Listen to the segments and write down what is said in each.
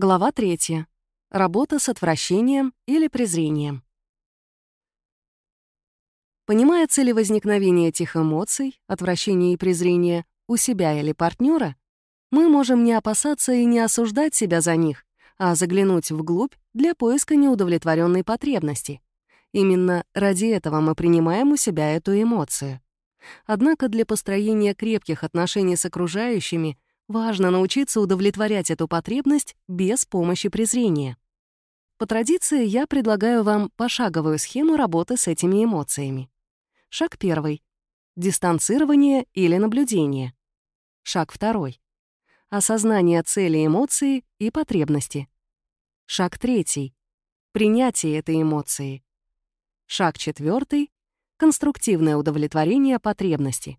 Глава 3. Работа с отвращением или презрением. Понимая цели возникновения этих эмоций, отвращения и презрения, у себя или партнера, мы можем не опасаться и не осуждать себя за них, а заглянуть вглубь для поиска неудовлетворенной потребности. Именно ради этого мы принимаем у себя эту эмоцию. Однако для построения крепких отношений с окружающими — Важно научиться удовлетворять эту потребность без помощи презрения. По традиции я предлагаю вам пошаговую схему работы с этими эмоциями. Шаг первый. Дистанцирование или наблюдение. Шаг второй. Осознание цели эмоции и потребности. Шаг третий. Принятие этой эмоции. Шаг четвертый. Конструктивное удовлетворение потребности.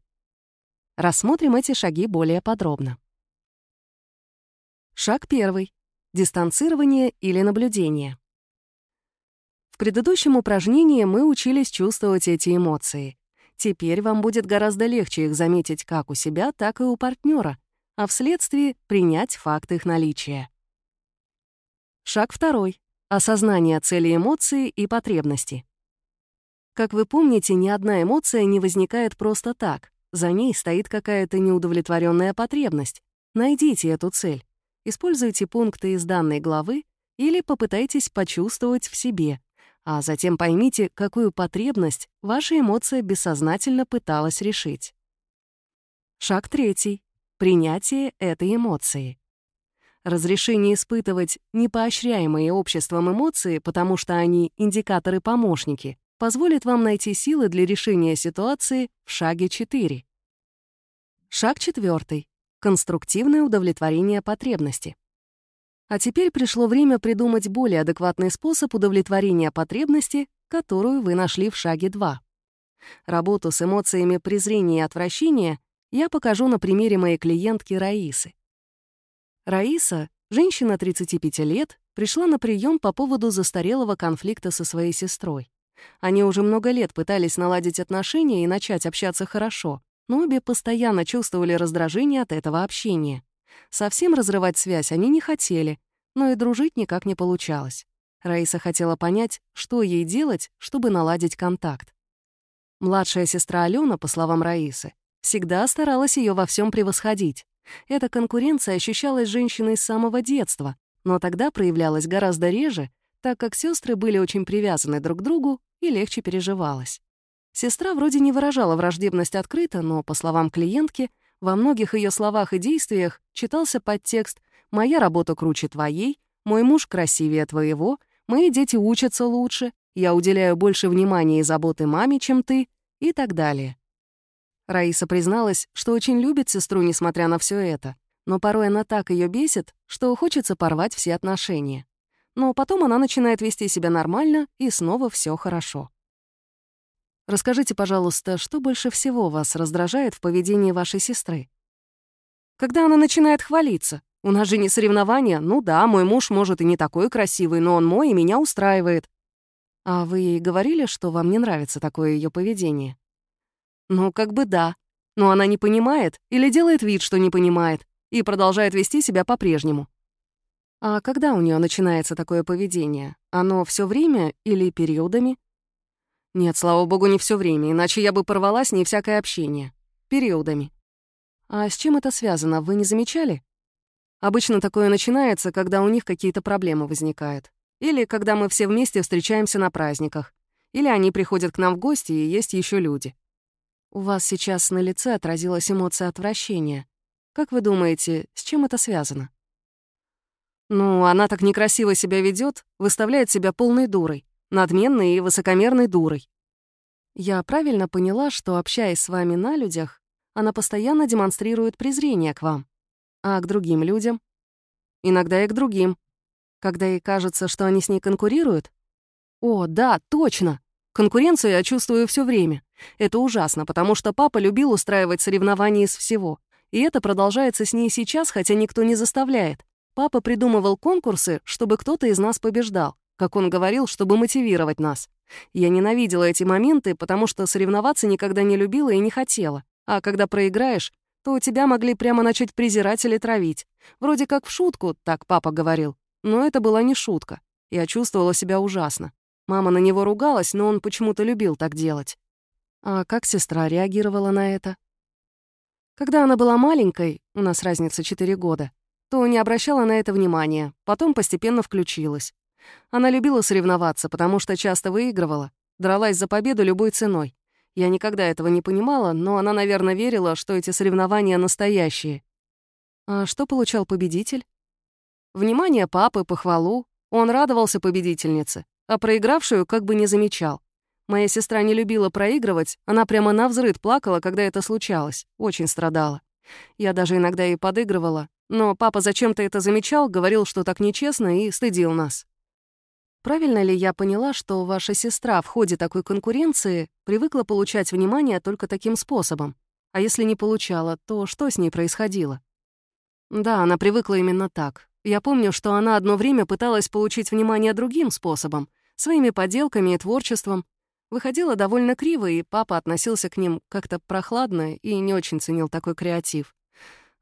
Рассмотрим эти шаги более подробно. Шаг первый. Дистанцирование или наблюдение. В предыдущем упражнении мы учились чувствовать эти эмоции. Теперь вам будет гораздо легче их заметить как у себя, так и у партнера, а вследствие принять факт их наличия. Шаг второй. Осознание цели эмоции и потребности. Как вы помните, ни одна эмоция не возникает просто так. За ней стоит какая-то неудовлетворенная потребность. Найдите эту цель. Используйте пункты из данной главы или попытайтесь почувствовать в себе, а затем поймите, какую потребность ваша эмоция бессознательно пыталась решить. Шаг третий. Принятие этой эмоции. Разрешение испытывать непоощряемые обществом эмоции, потому что они индикаторы-помощники, позволит вам найти силы для решения ситуации в шаге 4. Шаг четвертый. Конструктивное удовлетворение потребности. А теперь пришло время придумать более адекватный способ удовлетворения потребности, которую вы нашли в шаге 2. Работу с эмоциями презрения и отвращения я покажу на примере моей клиентки Раисы. Раиса, женщина 35 лет, пришла на прием по поводу застарелого конфликта со своей сестрой. Они уже много лет пытались наладить отношения и начать общаться хорошо, но обе постоянно чувствовали раздражение от этого общения. Совсем разрывать связь они не хотели, но и дружить никак не получалось. Раиса хотела понять, что ей делать, чтобы наладить контакт. Младшая сестра Алена, по словам Раисы, всегда старалась ее во всем превосходить. Эта конкуренция ощущалась женщиной с самого детства, но тогда проявлялась гораздо реже, так как сестры были очень привязаны друг к другу и легче переживалась. Сестра вроде не выражала враждебность открыто, но, по словам клиентки, во многих ее словах и действиях читался подтекст «Моя работа круче твоей», «Мой муж красивее твоего», «Мои дети учатся лучше», «Я уделяю больше внимания и заботы маме, чем ты» и так далее. Раиса призналась, что очень любит сестру, несмотря на все это, но порой она так ее бесит, что хочется порвать все отношения. Но потом она начинает вести себя нормально, и снова все хорошо. Расскажите, пожалуйста, что больше всего вас раздражает в поведении вашей сестры? Когда она начинает хвалиться. У нас же не соревнования. Ну да, мой муж, может, и не такой красивый, но он мой и меня устраивает. А вы ей говорили, что вам не нравится такое ее поведение? Ну, как бы да. Но она не понимает или делает вид, что не понимает, и продолжает вести себя по-прежнему. А когда у нее начинается такое поведение? Оно все время или периодами? Нет, слава богу, не все время, иначе я бы порвала с ней всякое общение. Периодами. А с чем это связано, вы не замечали? Обычно такое начинается, когда у них какие-то проблемы возникают. Или когда мы все вместе встречаемся на праздниках. Или они приходят к нам в гости, и есть еще люди. У вас сейчас на лице отразилась эмоция отвращения. Как вы думаете, с чем это связано? Ну, она так некрасиво себя ведет, выставляет себя полной дурой надменной и высокомерной дурой. Я правильно поняла, что, общаясь с вами на людях, она постоянно демонстрирует презрение к вам. А к другим людям? Иногда и к другим. Когда ей кажется, что они с ней конкурируют? О, да, точно! Конкуренцию я чувствую все время. Это ужасно, потому что папа любил устраивать соревнования из всего. И это продолжается с ней сейчас, хотя никто не заставляет. Папа придумывал конкурсы, чтобы кто-то из нас побеждал как он говорил, чтобы мотивировать нас. Я ненавидела эти моменты, потому что соревноваться никогда не любила и не хотела. А когда проиграешь, то тебя могли прямо начать презирать или травить. Вроде как в шутку, так папа говорил. Но это была не шутка. Я чувствовала себя ужасно. Мама на него ругалась, но он почему-то любил так делать. А как сестра реагировала на это? Когда она была маленькой, у нас разница 4 года, то не обращала на это внимания, потом постепенно включилась. Она любила соревноваться, потому что часто выигрывала, дралась за победу любой ценой. Я никогда этого не понимала, но она, наверное, верила, что эти соревнования настоящие. А что получал победитель? Внимание папы, похвалу. Он радовался победительнице, а проигравшую как бы не замечал. Моя сестра не любила проигрывать, она прямо навзрыд плакала, когда это случалось, очень страдала. Я даже иногда ей подыгрывала, но папа зачем-то это замечал, говорил, что так нечестно, и стыдил нас. Правильно ли я поняла, что ваша сестра в ходе такой конкуренции привыкла получать внимание только таким способом? А если не получала, то что с ней происходило? Да, она привыкла именно так. Я помню, что она одно время пыталась получить внимание другим способом, своими поделками и творчеством. Выходила довольно криво, и папа относился к ним как-то прохладно и не очень ценил такой креатив.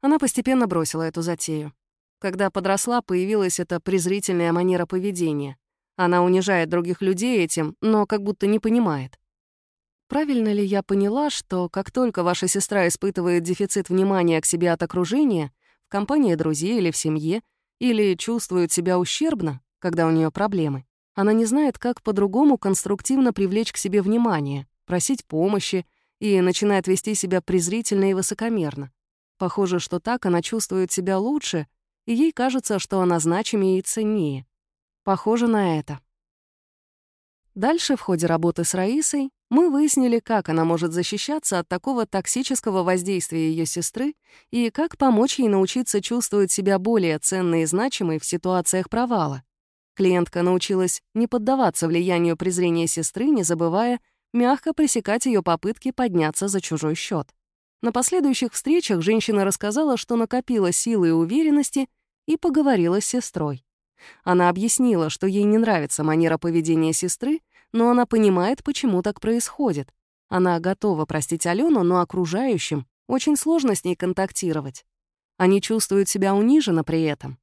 Она постепенно бросила эту затею. Когда подросла, появилась эта презрительная манера поведения. Она унижает других людей этим, но как будто не понимает. Правильно ли я поняла, что как только ваша сестра испытывает дефицит внимания к себе от окружения, в компании друзей или в семье, или чувствует себя ущербно, когда у нее проблемы, она не знает, как по-другому конструктивно привлечь к себе внимание, просить помощи и начинает вести себя презрительно и высокомерно. Похоже, что так она чувствует себя лучше, и ей кажется, что она значимее и ценнее. Похоже на это. Дальше, в ходе работы с Раисой, мы выяснили, как она может защищаться от такого токсического воздействия ее сестры и как помочь ей научиться чувствовать себя более ценной и значимой в ситуациях провала. Клиентка научилась не поддаваться влиянию презрения сестры, не забывая мягко пресекать ее попытки подняться за чужой счет. На последующих встречах женщина рассказала, что накопила силы и уверенности и поговорила с сестрой. Она объяснила, что ей не нравится манера поведения сестры, но она понимает, почему так происходит. Она готова простить Алену, но окружающим очень сложно с ней контактировать. Они чувствуют себя униженно при этом.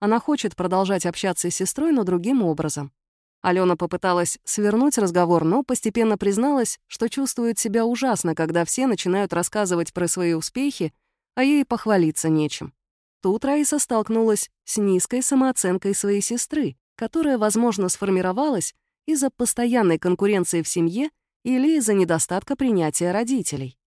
Она хочет продолжать общаться с сестрой, но другим образом. Алена попыталась свернуть разговор, но постепенно призналась, что чувствует себя ужасно, когда все начинают рассказывать про свои успехи, а ей похвалиться нечем. Тут Раиса столкнулась с низкой самооценкой своей сестры, которая, возможно, сформировалась из-за постоянной конкуренции в семье или из-за недостатка принятия родителей.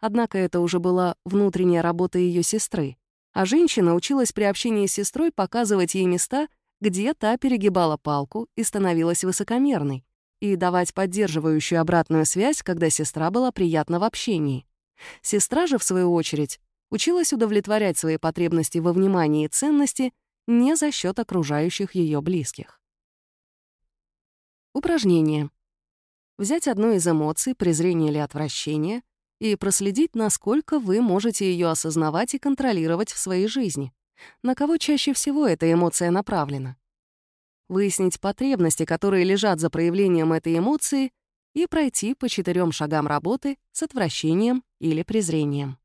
Однако это уже была внутренняя работа ее сестры, а женщина училась при общении с сестрой показывать ей места, где та перегибала палку и становилась высокомерной, и давать поддерживающую обратную связь, когда сестра была приятна в общении. Сестра же, в свою очередь, училась удовлетворять свои потребности во внимании и ценности не за счет окружающих ее близких. Упражнение. Взять одну из эмоций, презрение или отвращение, и проследить, насколько вы можете ее осознавать и контролировать в своей жизни. На кого чаще всего эта эмоция направлена? Выяснить потребности, которые лежат за проявлением этой эмоции, и пройти по четырем шагам работы с отвращением или презрением.